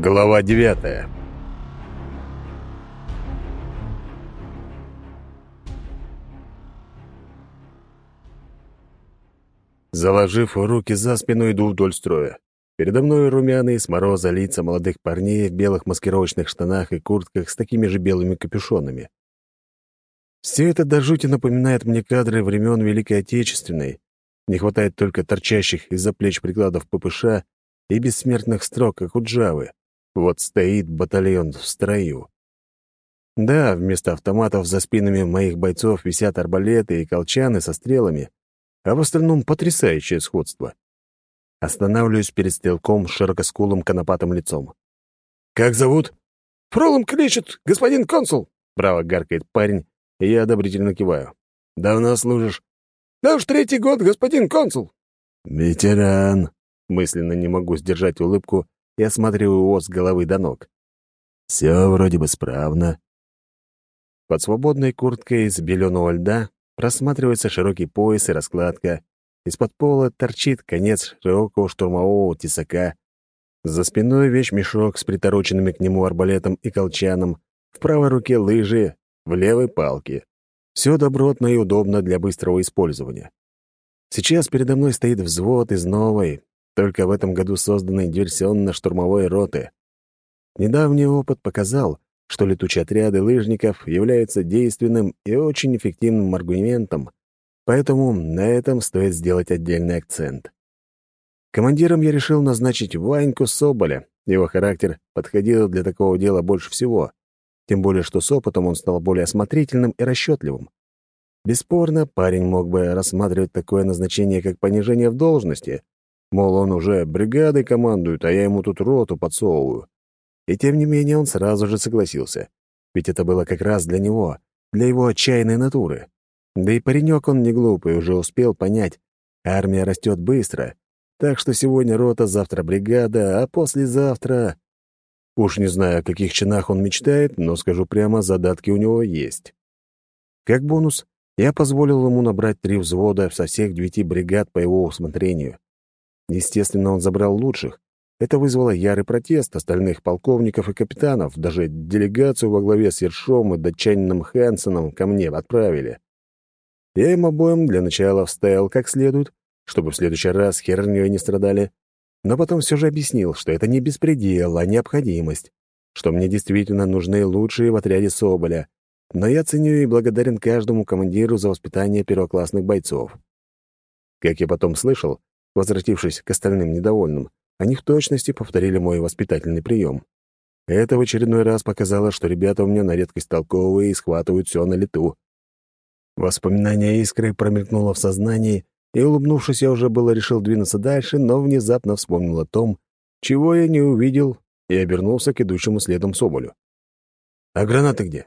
Глава девятая Заложив руки за спину, иду вдоль строя. Передо мной румяные с мороза лица молодых парней в белых маскировочных штанах и куртках с такими же белыми капюшонами. Все это до жути напоминает мне кадры времен Великой Отечественной. Не хватает только торчащих из-за плеч прикладов ППШ и бессмертных строк, как у Джавы. Вот стоит батальон в строю. Да, вместо автоматов за спинами моих бойцов висят арбалеты и колчаны со стрелами, а в остальном потрясающее сходство. Останавливаюсь перед стрелком с широкоскулым конопатым лицом. «Как зовут?» «Фролом кличет, господин консул!» Браво гаркает парень, и я одобрительно киваю. «Давно служишь?» «Да уж третий год, господин консул!» «Ветеран!» Мысленно не могу сдержать улыбку и осматриваю его с головы до ног. «Все вроде бы справно». Под свободной курткой из беленого льда просматривается широкий пояс и раскладка. Из-под пола торчит конец широкого штурмового тесака. За спиной вещмешок с притороченными к нему арбалетом и колчаном. В правой руке лыжи, в левой — палки. Все добротно и удобно для быстрого использования. Сейчас передо мной стоит взвод из новой, только в этом году созданной диверсионно-штурмовой роты. Недавний опыт показал, что летучие отряды лыжников являются действенным и очень эффективным аргументом, поэтому на этом стоит сделать отдельный акцент. Командиром я решил назначить Ваньку Соболя. Его характер подходил для такого дела больше всего. Тем более, что с опытом он стал более осмотрительным и расчетливым. Бесспорно, парень мог бы рассматривать такое назначение как понижение в должности. Мол, он уже бригадой командует, а я ему тут роту подсовываю. И тем не менее он сразу же согласился. Ведь это было как раз для него, для его отчаянной натуры. Да и паренек он не глупый, уже успел понять. Армия растет быстро. Так что сегодня рота, завтра бригада, а послезавтра... Уж не знаю, о каких чинах он мечтает, но скажу прямо, задатки у него есть. Как бонус, я позволил ему набрать три взвода со всех девяти бригад по его усмотрению. Естественно, он забрал лучших, это вызвало ярый протест остальных полковников и капитанов, даже делегацию во главе с Ершом и датчанином Хэнсоном ко мне отправили. Я им обоим для начала вставил как следует, чтобы в следующий раз хернёй не страдали, но потом все же объяснил, что это не беспредел, а необходимость, что мне действительно нужны лучшие в отряде Соболя, но я ценю и благодарен каждому командиру за воспитание первоклассных бойцов. Как я потом слышал, возвратившись к остальным недовольным, они в точности повторили мой воспитательный прием. Это в очередной раз показало, что ребята у меня на редкость толковые и схватывают все на лету. Воспоминание искры промелькнуло в сознании, и, улыбнувшись, я уже было решил двинуться дальше, но внезапно вспомнил о том, чего я не увидел, и обернулся к идущему следом Соболю. «А гранаты где?»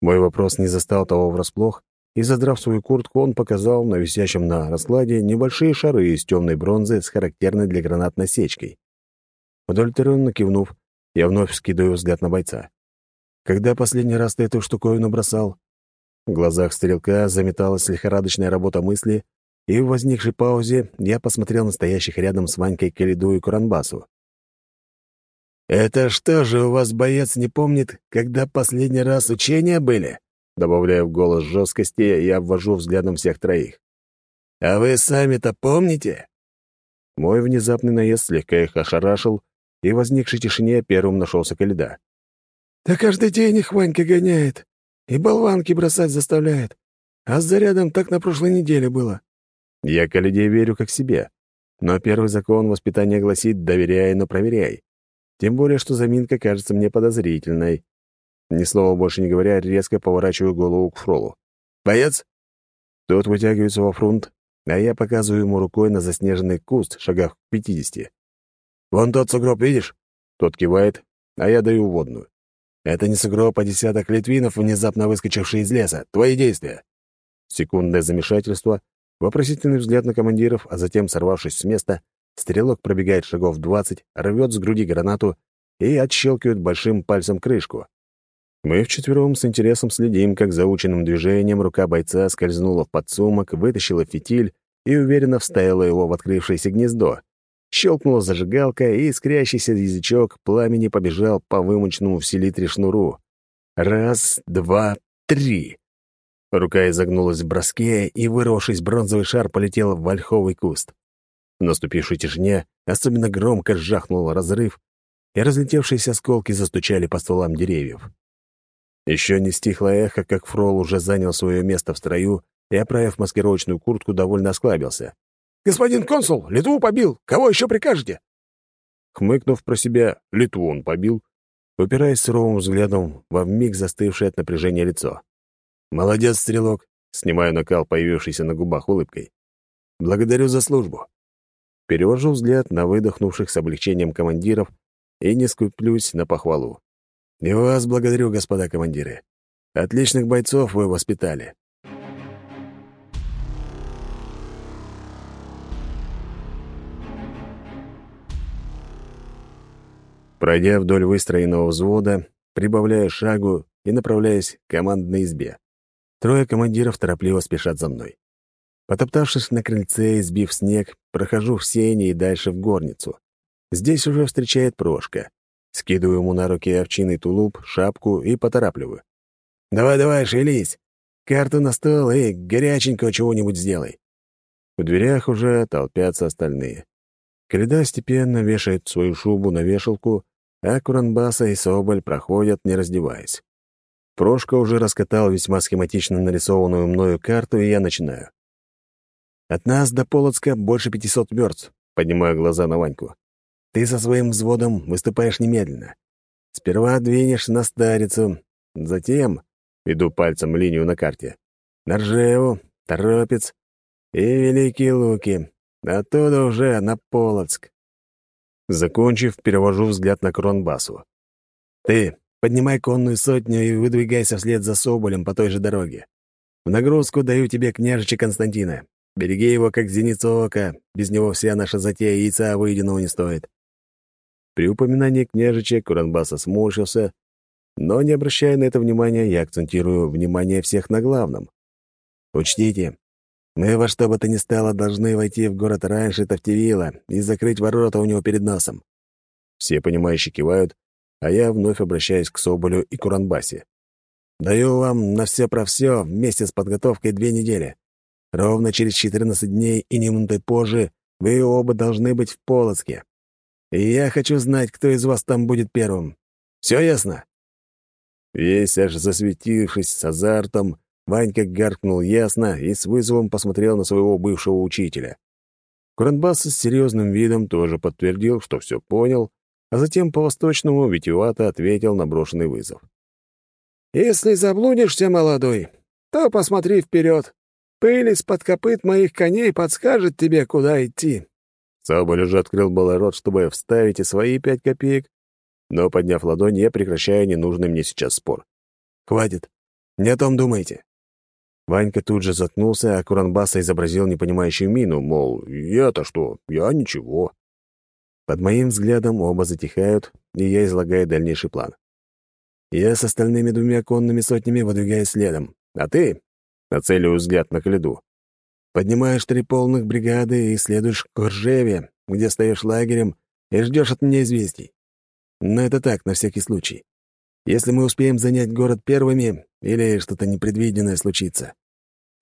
Мой вопрос не застал того врасплох, и, задрав свою куртку, он показал на висящем на раскладе небольшие шары из темной бронзы с характерной для гранат насечкой. Удовлетворенно кивнув, я вновь скидываю взгляд на бойца. «Когда последний раз ты эту штуковину бросал?» В глазах стрелка заметалась лихорадочная работа мысли, и в возникшей паузе я посмотрел на стоящих рядом с Ванькой Калиду и Куранбасу. «Это что же, у вас боец не помнит, когда последний раз учения были?» Добавляю в голос жесткости и обвожу взглядом всех троих. «А вы сами-то помните?» Мой внезапный наезд слегка их ошарашил, и в возникшей тишине первым нашелся Каледа. «Да каждый день их Ванька гоняет, и болванки бросать заставляет. А с зарядом так на прошлой неделе было». Я Каледе верю как себе, но первый закон воспитания гласит «доверяй, но проверяй». Тем более, что заминка кажется мне подозрительной. Ни слова больше не говоря, резко поворачиваю голову к Фролу. «Боец!» Тот вытягивается во фронт, а я показываю ему рукой на заснеженный куст, шагах в пятидесяти. «Вон тот сугроб, видишь?» Тот кивает, а я даю водную. «Это не сугроб, а десяток литвинов, внезапно выскочившие из леса. Твои действия!» Секундное замешательство, вопросительный взгляд на командиров, а затем, сорвавшись с места, стрелок пробегает шагов двадцать, рвет с груди гранату и отщелкивает большим пальцем крышку. Мы вчетвером с интересом следим, как заученным движением рука бойца скользнула в подсумок, вытащила фитиль и уверенно вставила его в открывшееся гнездо. Щелкнула зажигалка, и искрящийся язычок пламени побежал по вымоченному в селитре шнуру. Раз, два, три. Рука изогнулась в броске, и, вырвавшись, бронзовый шар полетел в ольховый куст. В наступившей тишине особенно громко жахнул разрыв, и разлетевшиеся осколки застучали по стволам деревьев. Еще не стихло эхо, как Фрол уже занял свое место в строю и, оправив маскировочную куртку, довольно осклабился. «Господин консул, Литву побил! Кого еще прикажете?» Хмыкнув про себя, Литву он побил, упираясь суровым взглядом во вмиг застывшее от напряжения лицо. «Молодец, стрелок!» — снимаю накал, появившийся на губах улыбкой. «Благодарю за службу!» Перевожу взгляд на выдохнувших с облегчением командиров и не скуплюсь на похвалу. «И вас благодарю, господа командиры. Отличных бойцов вы воспитали. Пройдя вдоль выстроенного взвода, прибавляю шагу и направляюсь к командной избе. Трое командиров торопливо спешат за мной. Потоптавшись на крыльце и сбив снег, прохожу в сене и дальше в горницу. Здесь уже встречает Прошка. Скидываю ему на руки овчиный тулуп, шапку и поторапливаю. «Давай-давай, шевелись! Карту на стол и горяченького чего-нибудь сделай!» В дверях уже толпятся остальные. Каледа степенно вешает свою шубу на вешалку, а Куранбаса и Соболь проходят, не раздеваясь. Прошка уже раскатал весьма схематично нарисованную мною карту, и я начинаю. «От нас до Полоцка больше пятисот верст», — поднимаю глаза на Ваньку. «Ты со своим взводом выступаешь немедленно. Сперва двинешься на Старицу, затем, иду пальцем линию на карте, на Ржеву, Торопец и Великие Луки, оттуда уже на Полоцк. Закончив, перевожу взгляд на Кронбасу. «Ты, Поднимай конную сотню и выдвигайся вслед за Соболем по той же дороге. В нагрузку даю тебе княжича Константина. Береги его, как зеницу ока. Без него вся наша затея яйца выеденного не стоит». При упоминании княжича Куранбаса сморщился, но, не обращая на это внимания, я акцентирую внимание всех на главном. «Учтите, мы во что бы то ни стало должны войти в город раньше Тавтивила и закрыть ворота у него перед носом». Все понимающие кивают, а я вновь обращаюсь к Соболю и Куранбасе. «Даю вам на все про все вместе с подготовкой две недели. Ровно через 14 дней и не минутой позже вы оба должны быть в Полоцке. Я хочу знать, кто из вас там будет первым. Все ясно?» Весь аж засветившись с азартом, Ванька гаркнул ясно и с вызовом посмотрел на своего бывшего учителя. Куранбас с серьезным видом тоже подтвердил, что все понял, а затем по-восточному витиевато ответил на брошенный вызов. «Если заблудишься, молодой, то посмотри вперед. Пыль из-под копыт моих коней подскажет тебе, куда идти». Соболь уже открыл было рот, чтобы вставить и свои пять копеек, но, подняв ладонь, я прекращаю ненужный мне сейчас спор. «Хватит. Не о том думайте». Ванька тут же заткнулся, а Куранбаса изобразил непонимающую мину, мол, «Я-то что? Я ничего». Под моим взглядом оба затихают, и я излагаю дальнейший план. Я с остальными двумя конными сотнями выдвигаюсь следом, а ты, нацеливаю взгляд на Каледу, поднимаешь три полных бригады и следуешь к Ржеве, где стоишь лагерем и ждешь от меня известий. Но это так, на всякий случай. Если мы успеем занять город первыми, или что-то непредвиденное случится.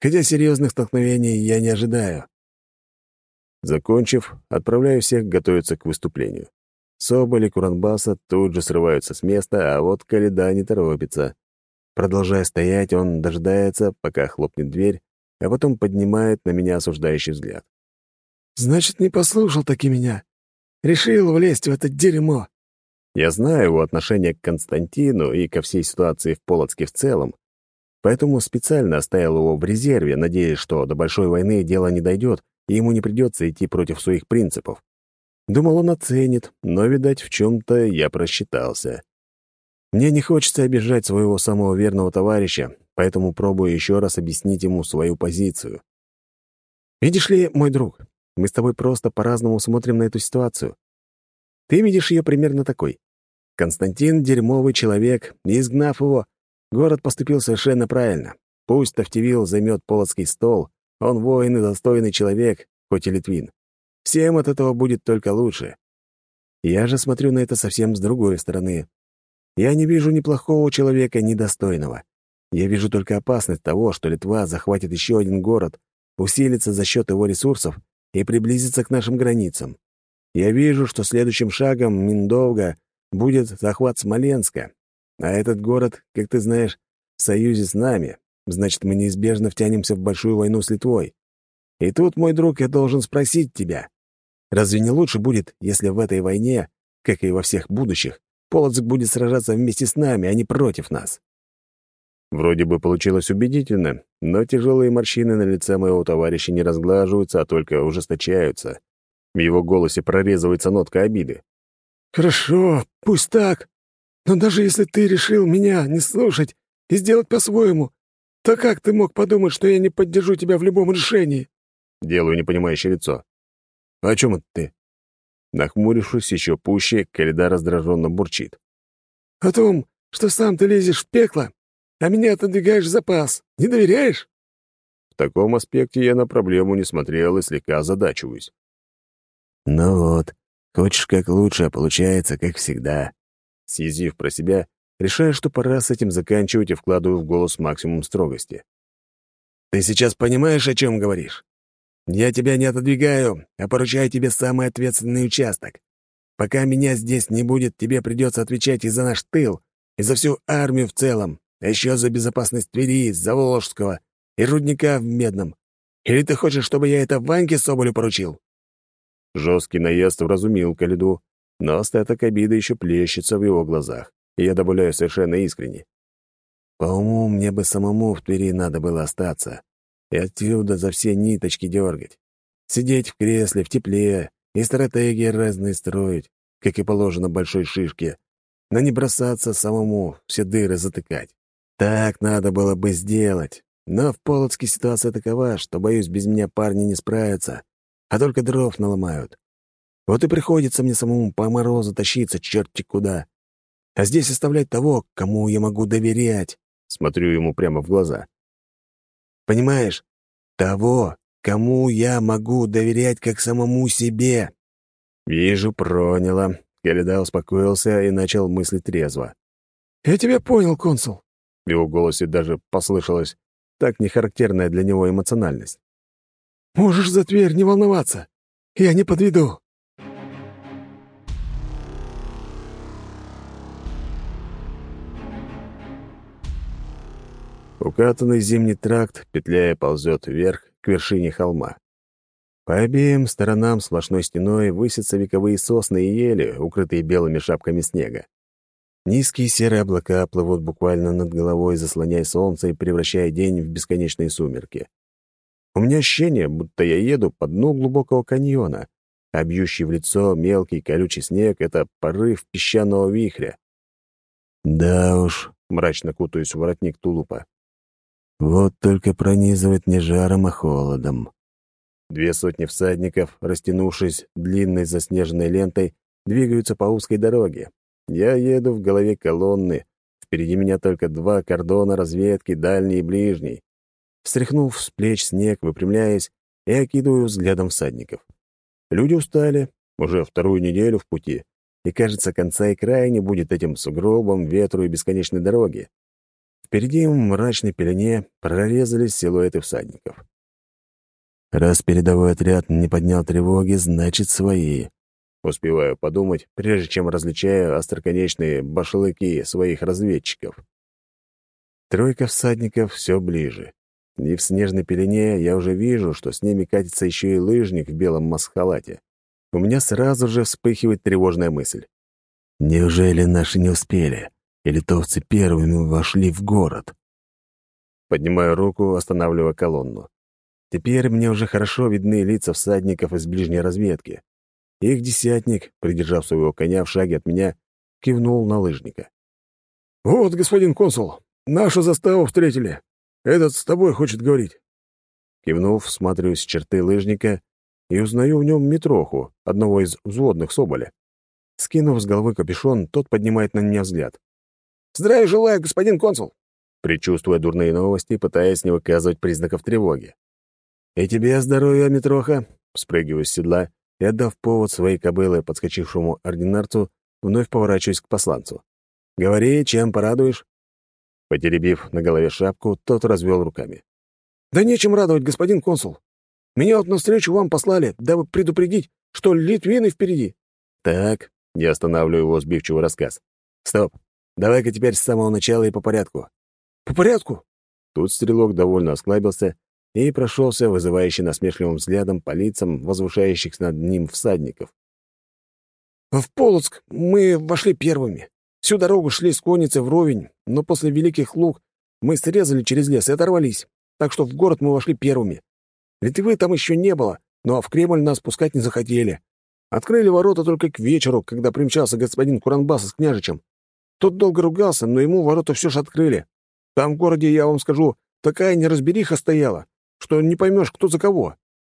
Хотя серьезных столкновений я не ожидаю. Закончив, отправляю всех готовиться к выступлению. Соболь Куранбаса тут же срываются с места, а вот Каледа не торопится. Продолжая стоять, он дожидается, пока хлопнет дверь, а потом поднимает на меня осуждающий взгляд. «Значит, не послушал таки меня. Решил влезть в это дерьмо». Я знаю его отношение к Константину и ко всей ситуации в Полоцке в целом, поэтому специально оставил его в резерве, надеясь, что до большой войны дело не дойдет, и ему не придется идти против своих принципов. Думал, он оценит, но, видать, в чем-то я просчитался. Мне не хочется обижать своего самого верного товарища, поэтому пробую еще раз объяснить ему свою позицию. Видишь ли, мой друг, мы с тобой просто по-разному смотрим на эту ситуацию. Ты видишь ее примерно такой. Константин — дерьмовый человек, и, изгнав его, город поступил совершенно правильно. Пусть Тавтивил займет полоцкий стол, он воин и достойный человек, хоть и литвин. Всем от этого будет только лучше. Я же смотрю на это совсем с другой стороны. Я не вижу ни плохого человека, ни достойного. Я вижу только опасность того, что Литва захватит еще один город, усилится за счет его ресурсов и приблизится к нашим границам. Я вижу, что следующим шагом Миндовга будет захват Смоленска, а этот город, как ты знаешь, в союзе с нами, значит, мы неизбежно втянемся в большую войну с Литвой. И тут, мой друг, я должен спросить тебя, разве не лучше будет, если в этой войне, как и во всех будущих, Полоцк будет сражаться вместе с нами, а не против нас?» Вроде бы получилось убедительно, но тяжелые морщины на лице моего товарища не разглаживаются, а только ужесточаются. В его голосе прорезывается нотка обиды. «Хорошо, пусть так. Но даже если ты решил меня не слушать и сделать по-своему, то как ты мог подумать, что я не поддержу тебя в любом решении?» Делаю непонимающее лицо. «О чем это ты?» Нахмурившись еще пуще, Каледа раздраженно бурчит. «О том, что сам ты лезешь в пекло, а меня отодвигаешь запас. Не доверяешь?» В таком аспекте я на проблему не смотрел и слегка озадачиваюсь. «Ну вот, хочешь как лучше, а получается, как всегда». Съязвив про себя, решаю, что пора с этим заканчивать и вкладываю в голос максимум строгости. «Ты сейчас понимаешь, о чем говоришь? Я тебя не отодвигаю, а поручаю тебе самый ответственный участок. Пока меня здесь не будет, тебе придется отвечать и за наш тыл, и за всю армию в целом, а еще за безопасность Твери, Заволжского и рудника в Медном. Или ты хочешь, чтобы я это Ваньке Соболю поручил?» Жесткий наезд вразумил Калиду, но остаток обиды еще плещется в его глазах, и я добавляю совершенно искренне. «По уму мне бы самому в Твери надо было остаться, и отсюда за все ниточки дергать. Сидеть в кресле в тепле и стратегии разные строить, как и положено большой шишке, но не бросаться самому все дыры затыкать. Так надо было бы сделать, но в Полоцке ситуация такова, что, боюсь, без меня парни не справятся, а только дров наломают. Вот и приходится мне самому по морозу тащиться черти куда. А здесь оставлять того, кому я могу доверять. Смотрю ему прямо в глаза. Понимаешь? Того, кому я могу доверять как самому себе. Вижу, проняло. Галида успокоился и начал мыслить трезво. «Я тебя понял, консул». В его голосе даже послышалась так нехарактерная для него эмоциональность. «Можешь за Тверь не волноваться. Я не подведу». Укатанный зимний тракт, петляя, ползет вверх к вершине холма. По обеим сторонам сплошной стеной высятся вековые сосны и ели, укрытые белыми шапками снега. Низкие серые облака плывут буквально над головой, заслоняя солнце и превращая день в бесконечные сумерки. У меня ощущение, будто я еду по дну глубокого каньона, а бьющий в лицо мелкий колючий снег — это порыв песчаного вихря. «Да уж», — мрачно кутаюсь в воротник тулупа, вот только пронизывает не жаром, а холодом. Две сотни всадников, растянувшись длинной заснеженной лентой, двигаются по узкой дороге. Я еду в голове колонны. Впереди меня только два кордона разведки, дальний и ближний. Встряхнув с плеч снег, выпрямляясь, я окидываю взглядом всадников. Люди устали, уже вторую неделю в пути, и, кажется, конца и края не будет этим сугробом, ветру и бесконечной дороги. Впереди в мрачной пелене прорезались силуэты всадников. Раз передовой отряд не поднял тревоги, значит, свои. Успеваю подумать, прежде чем различаю остроконечные башлыки своих разведчиков. Тройка всадников все ближе. И в снежной пелене я уже вижу, что с ними катится еще и лыжник в белом маскалате. У меня сразу же вспыхивает тревожная мысль. Неужели наши не успели? и литовцы первыми вошли в город. Поднимаю руку, останавливая колонну. Теперь мне уже хорошо видны лица всадников из ближней разведки. Их десятник, придержав своего коня в шаге от меня, кивнул на лыжника. «Вот, господин консул, нашу заставу встретили. Этот с тобой хочет говорить». Кивнув, смотрюсь черты лыжника и узнаю в нем Митроху, одного из взводных Соболя. Скинув с головы капюшон, тот поднимает на меня взгляд. Здравия желаю, господин консул!» Причувствуя дурные новости, пытаясь не выказывать признаков тревоги. «И тебе здоровья, Митроха!» Спрыгиваю с седла и, отдав повод своей кобылы подскочившему ординарцу, вновь поворачиваюсь к посланцу. «Говори, чем порадуешь?» Потеребив на голове шапку, тот развел руками. «Да нечем радовать, господин консул. Меня вот навстречу вам послали, дабы предупредить, что литвины впереди». «Так», — я останавливаю его сбивчивый рассказ. «Стоп. Давай-ка теперь с самого начала и по порядку». «По порядку?» Тут стрелок довольно осклабился и прошелся, вызывающий насмешливым взглядом по лицам возвышающихся над ним всадников. «В Полоцк мы вошли первыми. Всю дорогу шли с конницы вровень, но после Великих Луг мы срезали через лес и оторвались, так что в город мы вошли первыми. Литвы там еще не было, но в Кремль нас пускать не захотели. Открыли ворота только к вечеру, когда примчался господин Куранбас с княжичем. Тот долго ругался, но ему ворота все же открыли. Там в городе, я вам скажу, такая неразбериха стояла, что не поймешь, кто за кого.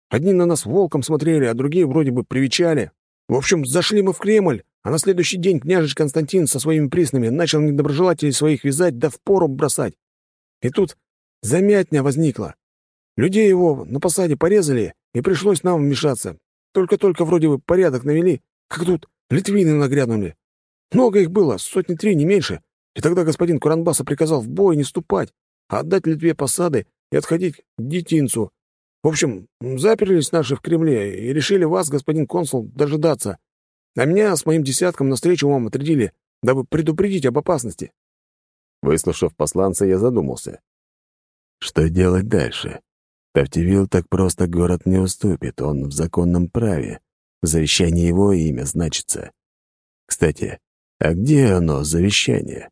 Одни на нас волком смотрели, а другие вроде бы привечали. В общем, зашли мы в Кремль, а на следующий день княжич Константин со своими приснами начал недоброжелателей своих вязать да в пору бросать. И тут замятня возникла. Людей его на посаде порезали, и пришлось нам вмешаться. Только-только вроде бы порядок навели, как тут литвины нагрянули. Много их было, сотни три, не меньше. И тогда господин Куранбаса приказал в бой не ступать, а отдать Литве посады и отходить к детинцу. В общем, заперлись наши в Кремле и решили вас, господин консул, дожидаться. А меня с моим десятком навстречу вам отрядили, дабы предупредить об опасности. Выслушав посланца, я задумался. Что делать дальше? Тавтивил так просто город не уступит, он в законном праве. В завещании его имя значится. Кстати, а где оно, завещание?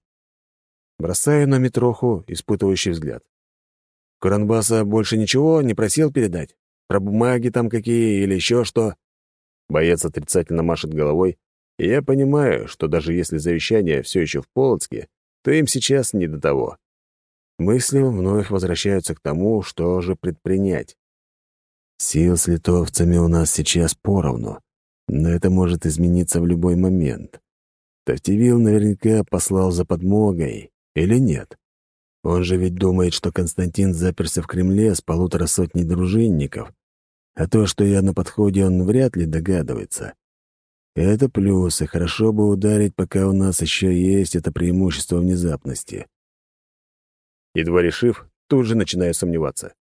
Бросаю на Митроху испытывающий взгляд. Куранбаса больше ничего не просил передать? Про бумаги там какие или еще что? Боец отрицательно машет головой, и я понимаю, что даже если завещание все еще в Полоцке, то им сейчас не до того. Мысли вновь возвращаются к тому, что же предпринять. Сил с литовцами у нас сейчас поровну, но это может измениться в любой момент. Тавтивил наверняка послал за подмогой, или нет? Он же ведь думает, что Константин заперся в Кремле с полутора сотней дружинников, а то, что я на подходе, он вряд ли догадывается. Это плюс, и хорошо бы ударить, пока у нас еще есть это преимущество внезапности. Едва решив, тут же начинаю сомневаться.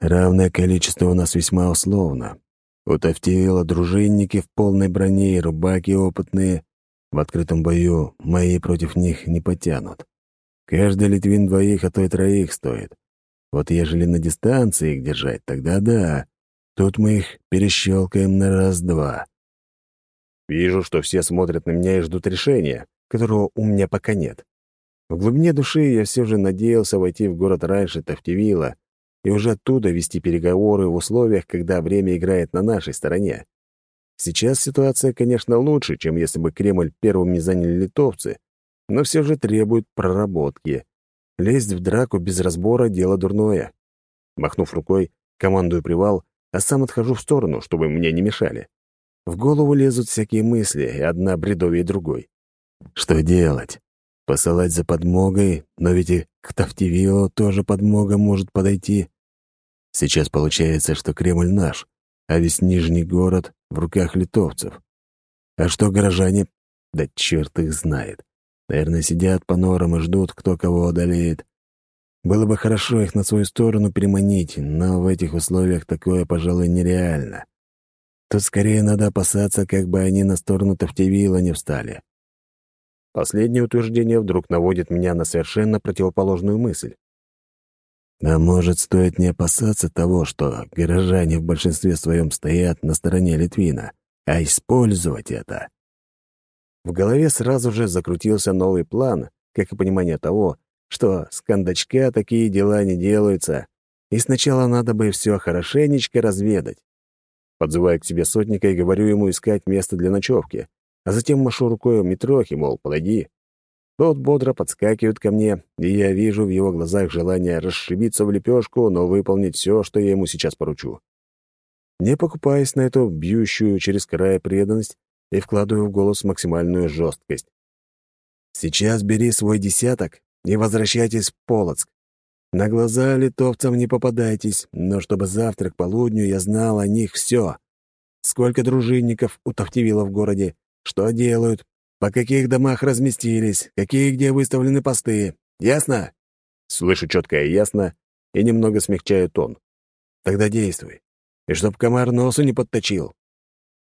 Равное количество у нас весьма условно. У Тавтиила дружинники в полной броне и рубаки опытные. В открытом бою мои против них не потянут. Каждый литвин двоих, а то и троих стоит. Вот ежели на дистанции их держать, тогда да. Тут мы их перещелкаем на раз-два. Вижу, что все смотрят на меня и ждут решения, которого у меня пока нет. В глубине души я все же надеялся войти в город раньше Тавтивила и уже оттуда вести переговоры в условиях, когда время играет на нашей стороне. Сейчас ситуация, конечно, лучше, чем если бы Кремль первыми заняли литовцы, но все же требует проработки. Лезть в драку без разбора — дело дурное. Махнув рукой, командую привал, а сам отхожу в сторону, чтобы мне не мешали. В голову лезут всякие мысли, и одна бредовее другой. Что делать? Посылать за подмогой, но ведь и к Тавтивилу тоже подмога может подойти. Сейчас получается, что Кремль наш, а весь Нижний город в руках литовцев. А что горожане? Да черт их знает. Наверное, сидят по норам и ждут, кто кого одолеет. Было бы хорошо их на свою сторону переманить, но в этих условиях такое, пожалуй, нереально. Тут скорее надо опасаться, как бы они на сторону Тавтивила не встали. Последнее утверждение вдруг наводит меня на совершенно противоположную мысль. А может, стоит не опасаться того, что горожане в большинстве своем стоят на стороне Литвина, а использовать это? В голове сразу же закрутился новый план, как и понимание того, что с кондачка такие дела не делаются, и сначала надо бы все хорошенечко разведать. Подзываю к себе сотника и говорю ему искать место для ночевки, а затем машу рукой Митрохи, мол, подойди. Тот бодро подскакивает ко мне, и я вижу в его глазах желание расшибиться в лепешку, но выполнить все, что я ему сейчас поручу. Не покупаясь на эту бьющую через край преданность, и вкладываю в голос максимальную жесткость. «Сейчас бери свой десяток и возвращайтесь в Полоцк. На глаза литовцам не попадайтесь, но чтобы завтра к полудню я знал о них все. сколько дружинников у Тавтивила в городе, что делают, по каких домах разместились, какие где выставлены посты. Ясно?» Слышу четко и ясно, и немного смягчаю тон. «Тогда действуй. И чтоб комар носу не подточил.